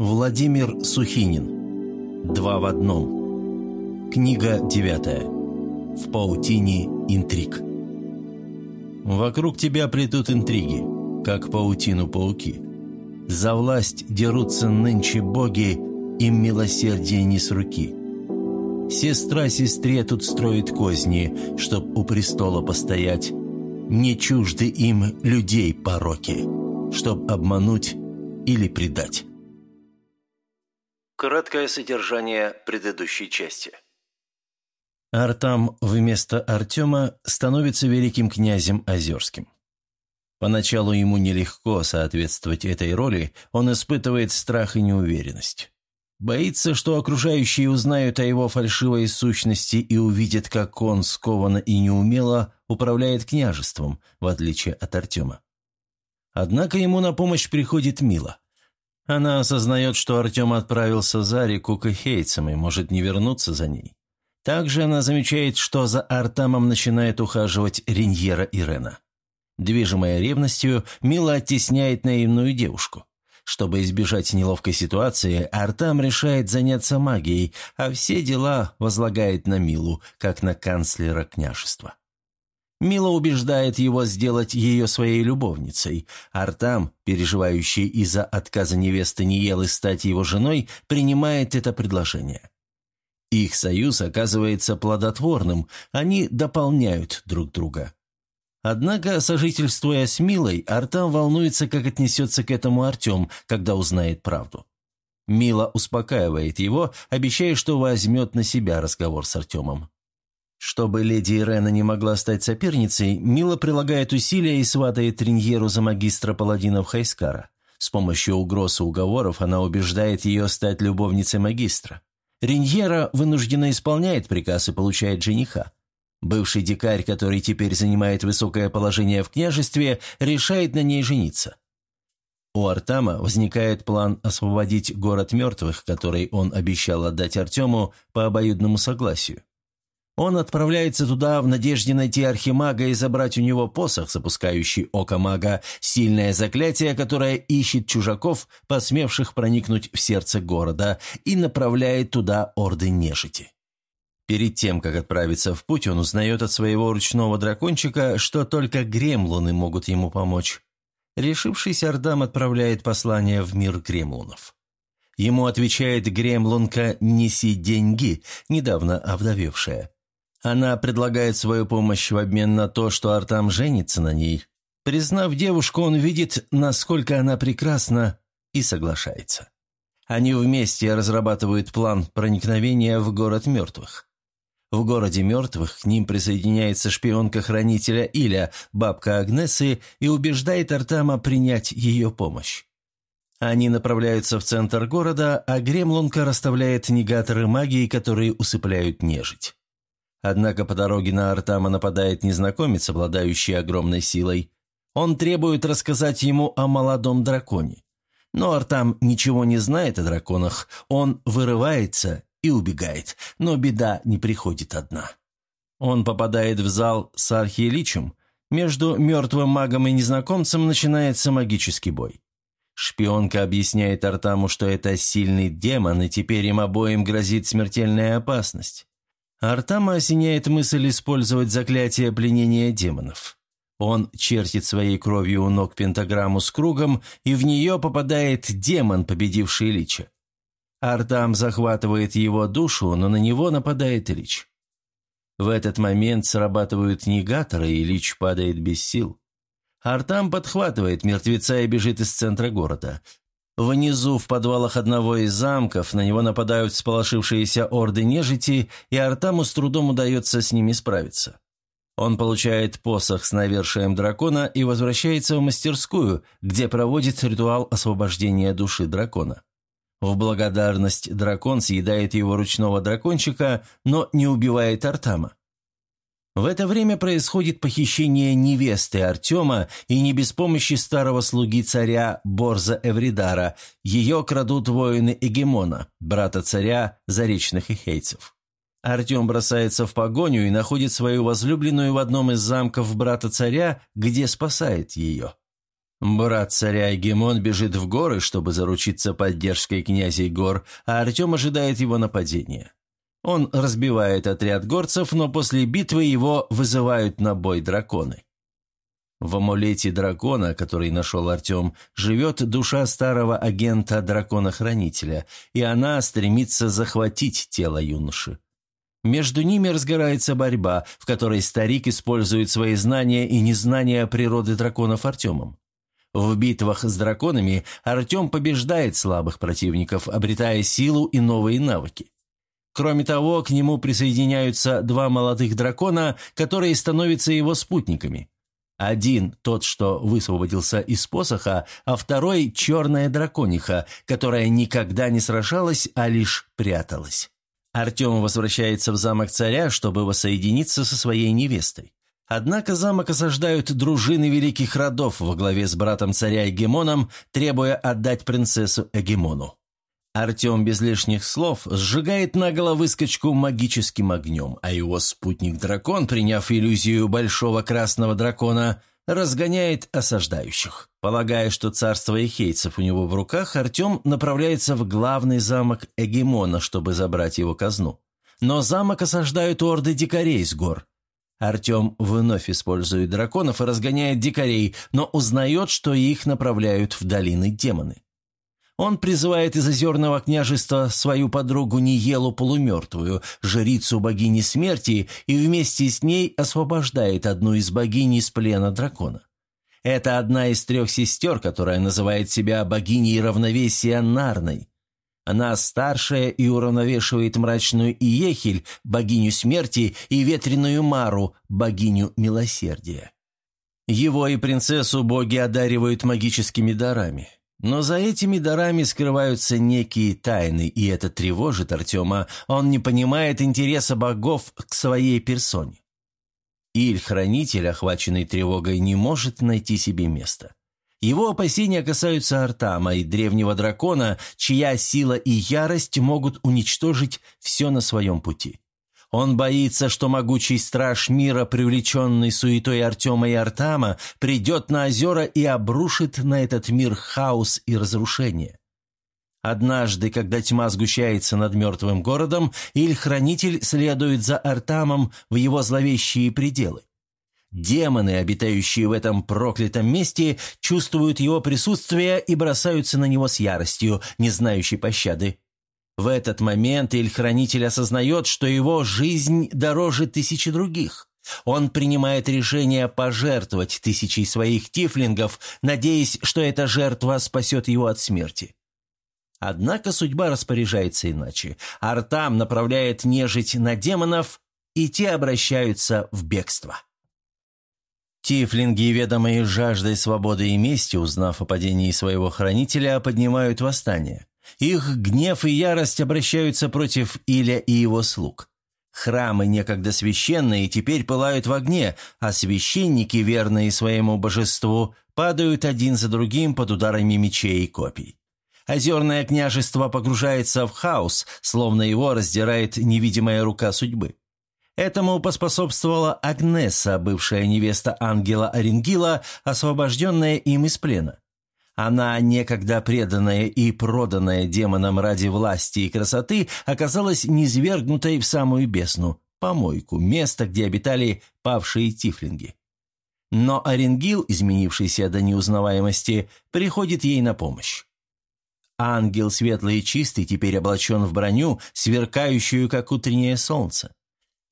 Владимир Сухинин. Два в одном. Книга девятая. В паутине интриг. Вокруг тебя плетут интриги, как паутину пауки. За власть дерутся нынче боги, им милосердие не с руки. Сестра сестре тут строит козни, чтоб у престола постоять. Не чужды им людей пороки, чтоб обмануть или предать. Краткое содержание предыдущей части. Артам вместо Артема становится великим князем Озерским. Поначалу ему нелегко соответствовать этой роли, он испытывает страх и неуверенность. Боится, что окружающие узнают о его фальшивой сущности и увидят, как он скованно и неумело управляет княжеством, в отличие от Артема. Однако ему на помощь приходит Мила. Она осознает, что Артем отправился за реку к Эхейцам и может не вернуться за ней. Также она замечает, что за Артамом начинает ухаживать Риньера Ирена. Движимая ревностью, Мила оттесняет наивную девушку. Чтобы избежать неловкой ситуации, Артам решает заняться магией, а все дела возлагает на Милу, как на канцлера княжества. Мила убеждает его сделать ее своей любовницей. Артам, переживающий из-за отказа невесты Ниелы стать его женой, принимает это предложение. Их союз оказывается плодотворным, они дополняют друг друга. Однако, сожительствуя с Милой, Артам волнуется, как отнесется к этому Артем, когда узнает правду. Мила успокаивает его, обещая, что возьмет на себя разговор с Артемом. Чтобы леди Ирена не могла стать соперницей, Мила прилагает усилия и сватает Триньеру за магистра паладинов Хайскара. С помощью угроз и уговоров она убеждает ее стать любовницей магистра. Риньера вынужденно исполняет приказ и получает жениха. Бывший дикарь, который теперь занимает высокое положение в княжестве, решает на ней жениться. У Артама возникает план освободить город мертвых, который он обещал отдать Артему по обоюдному согласию. Он отправляется туда в надежде найти архимага и забрать у него посох, запускающий око мага, сильное заклятие, которое ищет чужаков, посмевших проникнуть в сердце города, и направляет туда орды нежити. Перед тем, как отправиться в путь, он узнает от своего ручного дракончика, что только гремлуны могут ему помочь. Решившись, Ардам отправляет послание в мир гремлунов. Ему отвечает гремлунка «Неси деньги», недавно овдовевшая. Она предлагает свою помощь в обмен на то, что Артам женится на ней. Признав девушку, он видит, насколько она прекрасна, и соглашается. Они вместе разрабатывают план проникновения в город мертвых. В городе мертвых к ним присоединяется шпионка-хранителя Иля, бабка Агнесы, и убеждает Артама принять ее помощь. Они направляются в центр города, а Гремлунка расставляет негаторы магии, которые усыпляют нежить. Однако по дороге на Артама нападает незнакомец, обладающий огромной силой. Он требует рассказать ему о молодом драконе. Но Артам ничего не знает о драконах. Он вырывается и убегает, но беда не приходит одна. Он попадает в зал с архиеличем. Между мертвым магом и незнакомцем начинается магический бой. Шпионка объясняет Артаму, что это сильный демон, и теперь им обоим грозит смертельная опасность. Артама осеняет мысль использовать заклятие пленения демонов. Он чертит своей кровью у ног пентаграмму с кругом, и в нее попадает демон, победивший Лича. Артам захватывает его душу, но на него нападает Лич. В этот момент срабатывают негаторы, и Лич падает без сил. Артам подхватывает мертвеца и бежит из центра города. Внизу, в подвалах одного из замков, на него нападают сполошившиеся орды нежити, и Артаму с трудом удается с ними справиться. Он получает посох с навершием дракона и возвращается в мастерскую, где проводит ритуал освобождения души дракона. В благодарность дракон съедает его ручного дракончика, но не убивает Артама. В это время происходит похищение невесты Артема, и не без помощи старого слуги царя Борза Эвридара. Ее крадут воины Эгемона, брата царя заречных ихейцев. Артем бросается в погоню и находит свою возлюбленную в одном из замков брата царя, где спасает ее. Брат царя Эгемон бежит в горы, чтобы заручиться поддержкой князей гор, а Артем ожидает его нападения. Он разбивает отряд горцев, но после битвы его вызывают на бой драконы. В амулете дракона, который нашел Артем, живет душа старого агента дракона-хранителя, и она стремится захватить тело юноши. Между ними разгорается борьба, в которой старик использует свои знания и незнания природы драконов Артемом. В битвах с драконами Артем побеждает слабых противников, обретая силу и новые навыки. Кроме того, к нему присоединяются два молодых дракона, которые становятся его спутниками. Один – тот, что высвободился из посоха, а второй – черная дракониха, которая никогда не сражалась, а лишь пряталась. Артем возвращается в замок царя, чтобы воссоединиться со своей невестой. Однако замок осаждают дружины великих родов во главе с братом царя Эгемоном, требуя отдать принцессу Эгемону. Артем без лишних слов сжигает наголо выскочку магическим огнем, а его спутник-дракон, приняв иллюзию большого красного дракона, разгоняет осаждающих. Полагая, что царство эхейцев у него в руках, Артем направляется в главный замок Эгемона, чтобы забрать его казну. Но замок осаждают орды дикарей с гор. Артем вновь использует драконов и разгоняет дикарей, но узнает, что их направляют в долины демоны. Он призывает из озерного княжества свою подругу Ниелу полумертвую, жрицу богини смерти, и вместе с ней освобождает одну из богинь из плена дракона. Это одна из трех сестер, которая называет себя богиней равновесия Нарной. Она старшая и уравновешивает мрачную Иехель, богиню смерти, и ветреную Мару, богиню милосердия. Его и принцессу боги одаривают магическими дарами. Но за этими дарами скрываются некие тайны, и это тревожит Артема. Он не понимает интереса богов к своей персоне. Иль-хранитель, охваченный тревогой, не может найти себе места. Его опасения касаются Артама и древнего дракона, чья сила и ярость могут уничтожить все на своем пути. Он боится, что могучий страж мира, привлеченный суетой Артема и Артама, придет на озера и обрушит на этот мир хаос и разрушение. Однажды, когда тьма сгущается над мертвым городом, Иль-Хранитель следует за Артамом в его зловещие пределы. Демоны, обитающие в этом проклятом месте, чувствуют его присутствие и бросаются на него с яростью, не знающей пощады. В этот момент Иль-Хранитель осознает, что его жизнь дороже тысячи других. Он принимает решение пожертвовать тысячей своих тифлингов, надеясь, что эта жертва спасет его от смерти. Однако судьба распоряжается иначе. Артам направляет нежить на демонов, и те обращаются в бегство. Тифлинги, ведомые жаждой свободы и мести, узнав о падении своего хранителя, поднимают восстание. Их гнев и ярость обращаются против Иля и его слуг. Храмы, некогда священные, теперь пылают в огне, а священники, верные своему божеству, падают один за другим под ударами мечей и копий. Озерное княжество погружается в хаос, словно его раздирает невидимая рука судьбы. Этому поспособствовала Агнеса, бывшая невеста ангела Оренгила, освобожденная им из плена. Она, некогда преданная и проданная демонам ради власти и красоты, оказалась низвергнутой в самую бесну, помойку, место, где обитали павшие тифлинги. Но Оренгил, изменившийся до неузнаваемости, приходит ей на помощь. Ангел светлый и чистый теперь облачен в броню, сверкающую, как утреннее солнце.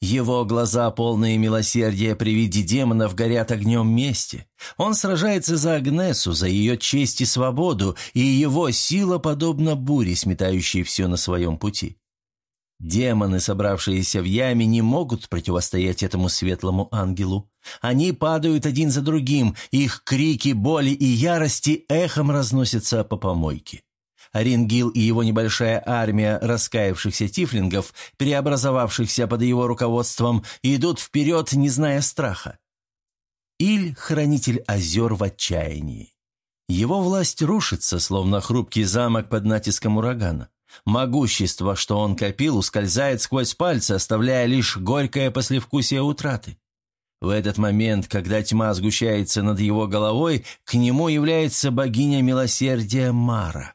Его глаза, полные милосердия при виде демонов, горят огнем мести. Он сражается за Агнесу, за ее честь и свободу, и его сила подобна буре, сметающей все на своем пути. Демоны, собравшиеся в яме, не могут противостоять этому светлому ангелу. Они падают один за другим, их крики боли и ярости эхом разносятся по помойке. Оренгил и его небольшая армия раскаявшихся тифлингов, преобразовавшихся под его руководством, идут вперед, не зная страха. Иль – хранитель озер в отчаянии. Его власть рушится, словно хрупкий замок под натиском урагана. Могущество, что он копил, ускользает сквозь пальцы, оставляя лишь горькое послевкусие утраты. В этот момент, когда тьма сгущается над его головой, к нему является богиня милосердия Мара.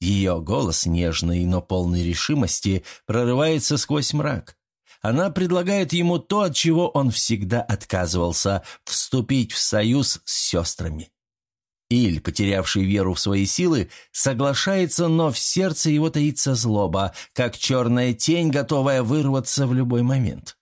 Ее голос, нежный, но полный решимости, прорывается сквозь мрак. Она предлагает ему то, от чего он всегда отказывался – вступить в союз с сестрами. Иль, потерявший веру в свои силы, соглашается, но в сердце его таится злоба, как черная тень, готовая вырваться в любой момент.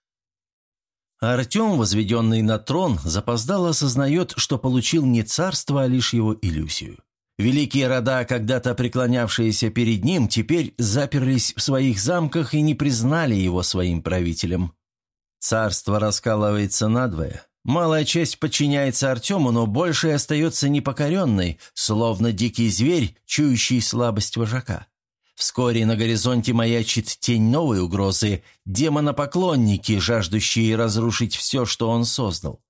Артем, возведенный на трон, запоздало осознает, что получил не царство, а лишь его иллюзию. Великие рода, когда-то преклонявшиеся перед ним, теперь заперлись в своих замках и не признали его своим правителем. Царство раскалывается надвое, Малая часть подчиняется Артему, но большая остается непокоренной, словно дикий зверь, чующий слабость вожака. Вскоре на горизонте маячит тень новой угрозы – демонопоклонники, жаждущие разрушить все, что он создал.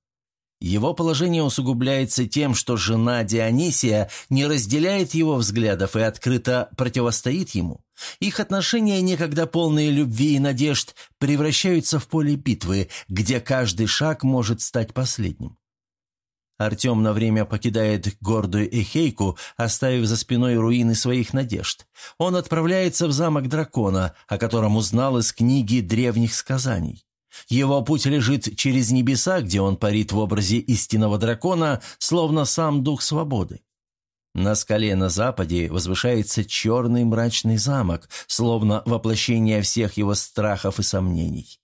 Его положение усугубляется тем, что жена Дионисия не разделяет его взглядов и открыто противостоит ему. Их отношения, некогда полные любви и надежд, превращаются в поле битвы, где каждый шаг может стать последним. Артем на время покидает гордую Эхейку, оставив за спиной руины своих надежд. Он отправляется в замок дракона, о котором узнал из книги древних сказаний. Его путь лежит через небеса, где он парит в образе истинного дракона, словно сам дух свободы. На скале на западе возвышается черный мрачный замок, словно воплощение всех его страхов и сомнений.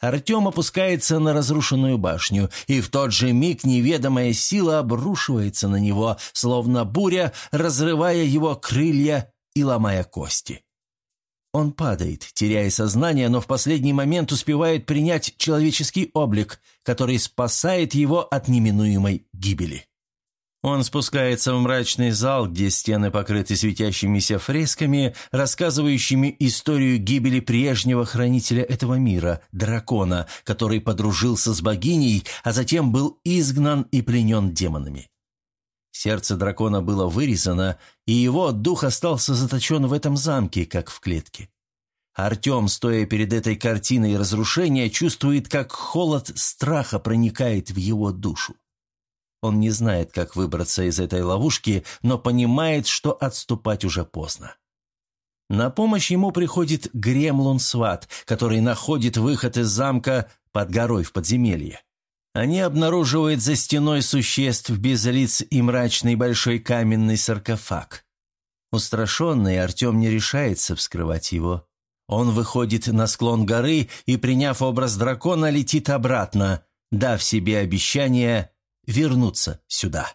Артем опускается на разрушенную башню, и в тот же миг неведомая сила обрушивается на него, словно буря, разрывая его крылья и ломая кости. Он падает, теряя сознание, но в последний момент успевает принять человеческий облик, который спасает его от неминуемой гибели. Он спускается в мрачный зал, где стены покрыты светящимися фресками, рассказывающими историю гибели прежнего хранителя этого мира, дракона, который подружился с богиней, а затем был изгнан и пленен демонами. Сердце дракона было вырезано, и его дух остался заточен в этом замке, как в клетке. Артем, стоя перед этой картиной разрушения, чувствует, как холод страха проникает в его душу. Он не знает, как выбраться из этой ловушки, но понимает, что отступать уже поздно. На помощь ему приходит Гремлун-сват, который находит выход из замка под горой в подземелье. Они обнаруживают за стеной существ без лиц и мрачный большой каменный саркофаг. Устрашенный, Артем не решается вскрывать его. Он выходит на склон горы и, приняв образ дракона, летит обратно, дав себе обещание вернуться сюда.